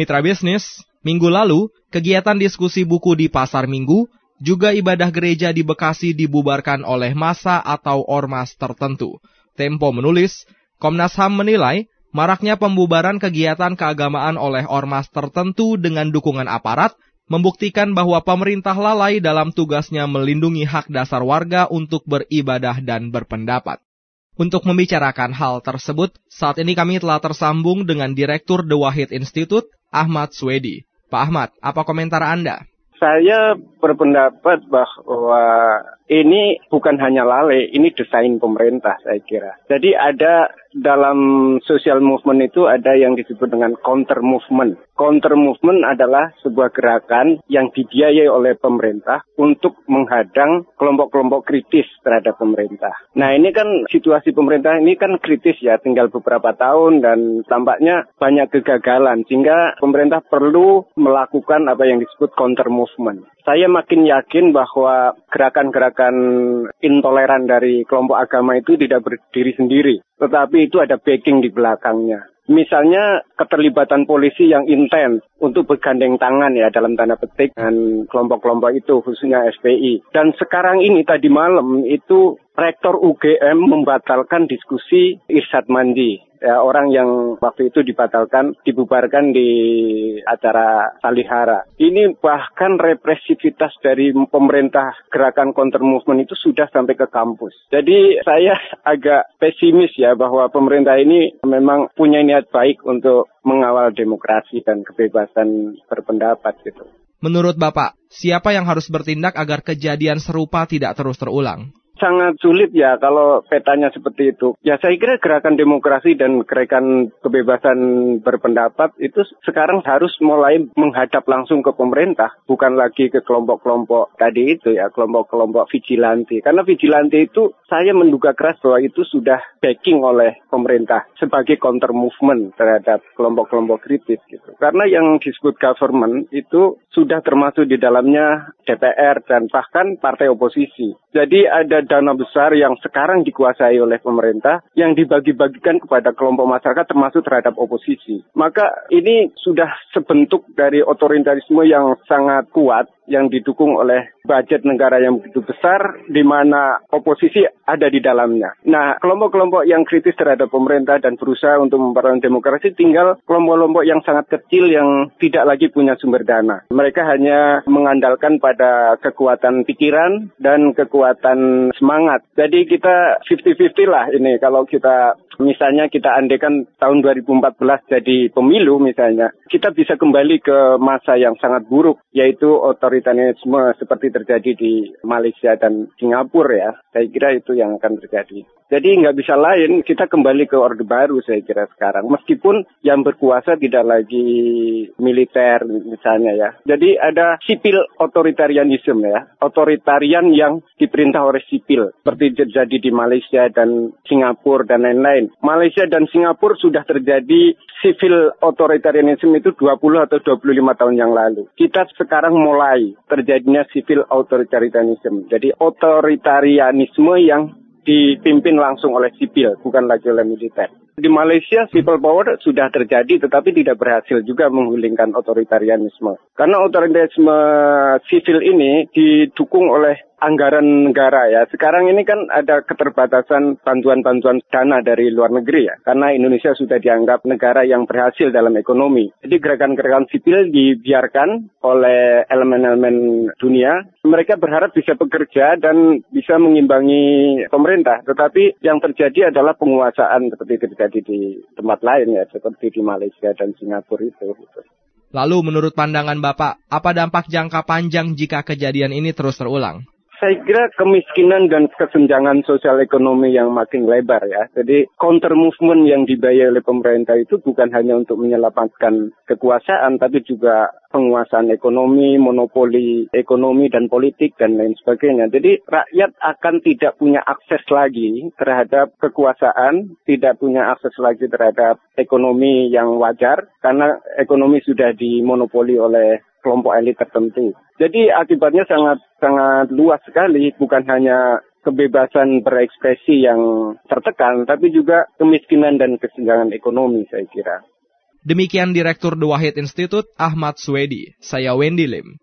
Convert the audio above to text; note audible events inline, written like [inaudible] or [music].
Mitra bisnis, minggu lalu, kegiatan diskusi buku di Pasar Minggu, juga ibadah gereja di Bekasi dibubarkan oleh masa atau ormas tertentu. Tempo menulis, Komnas HAM menilai maraknya pembubaran kegiatan keagamaan oleh ormas tertentu dengan dukungan aparat membuktikan bahwa pemerintah lalai dalam tugasnya melindungi hak dasar warga untuk beribadah dan berpendapat. Untuk membicarakan hal tersebut, saat ini kami telah tersambung dengan Direktur The Wahid Institute, Ahmad Swedi. Pak Ahmad, apa komentar Anda? Saya berpendapat bahwa ini bukan hanya lalai, ini desain pemerintah saya kira. Jadi ada dalam social movement itu ada yang disebut dengan counter movement. Counter movement adalah sebuah gerakan yang dibiayai oleh pemerintah untuk menghadang kelompok-kelompok kritis terhadap pemerintah. Nah ini kan situasi pemerintah ini kan kritis ya, tinggal beberapa tahun dan tampaknya banyak kegagalan sehingga pemerintah perlu melakukan apa yang disebut counter movement. Saya makin yakin bahwa gerakan-gerakan intoleran dari kelompok agama itu tidak berdiri sendiri, tetapi itu ada backing di belakangnya. Misalnya keterlibatan polisi yang intens untuk bergandeng tangan ya dalam tanda petik dengan kelompok-kelompok itu khususnya SPI. Dan sekarang ini tadi malam itu Rektor UGM membatalkan diskusi Irsyad Mandi ya, orang yang waktu itu dibatalkan, dibubarkan di acara Salihara. Ini bahkan represivitas dari pemerintah gerakan counter movement itu sudah sampai ke kampus. Jadi saya [laughs] agak pesimis ya bahwa pemerintah ini memang punya niat baik untuk mengawal demokrasi dan kebebasan berpendapat gitu. Menurut Bapak, siapa yang harus bertindak agar kejadian serupa tidak terus terulang? Sangat sulit ya kalau petanya seperti itu. Ya saya kira gerakan demokrasi dan gerakan kebebasan berpendapat itu sekarang harus mulai menghadap langsung ke pemerintah, bukan lagi ke kelompok-kelompok tadi itu ya, kelompok-kelompok vigilanti. Karena vigilanti itu saya menduga keras bahwa itu sudah backing oleh pemerintah sebagai counter movement terhadap kelompok-kelompok kritis gitu. Karena yang disebut government itu sudah termasuk di dalamnya DPR dan bahkan partai oposisi. Jadi ada dana besar yang sekarang dikuasai oleh pemerintah yang dibagi-bagikan kepada kelompok masyarakat termasuk terhadap oposisi. Maka ini sudah sebentuk dari otoritarisme yang sangat kuat yang didukung oleh budget negara yang begitu besar di mana oposisi ada di dalamnya. Nah, kelompok-kelompok yang kritis terhadap pemerintah dan berusaha untuk memperoleh demokrasi tinggal kelompok-kelompok yang sangat kecil yang tidak lagi punya sumber dana. Mereka hanya mengandalkan pada kekuatan pikiran dan kekuatan semangat. Jadi kita 50-50 lah ini kalau kita misalnya kita andekan tahun 2014 jadi pemilu misalnya, kita bisa kembali ke masa yang sangat buruk yaitu otoritarianisme seperti terjadi di Malaysia dan Singapura ya. Saya kira itu yang akan terjadi. Jadi nggak bisa lain, kita kembali ke Orde Baru saya kira sekarang. Meskipun yang berkuasa tidak lagi militer misalnya ya. Jadi ada sipil otoritarianisme ya. Otoritarian yang diperintah oleh sipil. Seperti terjadi di Malaysia dan Singapura dan lain-lain. Malaysia dan Singapura sudah terjadi sipil otoritarianisme itu 20 atau 25 tahun yang lalu. Kita sekarang mulai terjadinya sipil otoritarianisme. Jadi otoritarianisme yang dipimpin langsung oleh sipil, bukan lagi oleh militer. Di Malaysia, people power sudah terjadi, tetapi tidak berhasil juga menggulingkan otoritarianisme. Karena otoritarianisme sipil ini didukung oleh anggaran negara ya. Sekarang ini kan ada keterbatasan bantuan-bantuan dana dari luar negeri ya. Karena Indonesia sudah dianggap negara yang berhasil dalam ekonomi. Jadi gerakan-gerakan sipil dibiarkan oleh elemen-elemen dunia. Mereka berharap bisa bekerja dan bisa mengimbangi pemerintah. Tetapi yang terjadi adalah penguasaan seperti terjadi di tempat lain ya. Seperti di Malaysia dan Singapura itu. Gitu. Lalu menurut pandangan Bapak, apa dampak jangka panjang jika kejadian ini terus terulang? Saya kira kemiskinan dan kesenjangan sosial ekonomi yang makin lebar ya. Jadi counter movement yang dibayar oleh pemerintah itu bukan hanya untuk menyelamatkan kekuasaan, tapi juga penguasaan ekonomi, monopoli ekonomi dan politik dan lain sebagainya. Jadi rakyat akan tidak punya akses lagi terhadap kekuasaan, tidak punya akses lagi terhadap ekonomi yang wajar karena ekonomi sudah dimonopoli oleh kelompok elit tertentu. Jadi akibatnya sangat sangat luas sekali, bukan hanya kebebasan berekspresi yang tertekan, tapi juga kemiskinan dan kesenjangan ekonomi saya kira. Demikian Direktur The Wahid Institute Ahmad Swedi. Saya Wendy Lim.